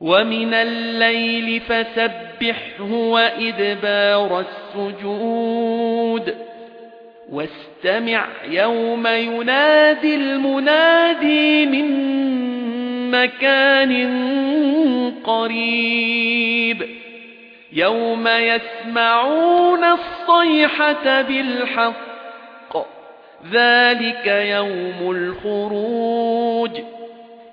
وَمِنَ اللَّيْلِ فَسَبِّحْهُ وَإِدْبَارَ السُّجُودِ وَاسْتَمِعْ يَوْمَ يُنَادِ الْمُنَادِي مِن مَّكَانٍ قَرِيبٍ يَوْمَ يَسْمَعُونَ الصَّيْحَةَ بِالْحَقِّ ذَلِكَ يَوْمُ الْخُرُوجِ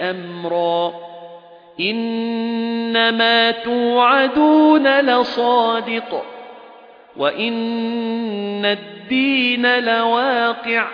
أَمْرًا إِنَّمَا تُوعَدُونَ لَصَادِقٌ وَإِنَّ الدِّينَ لَوَاقِعٌ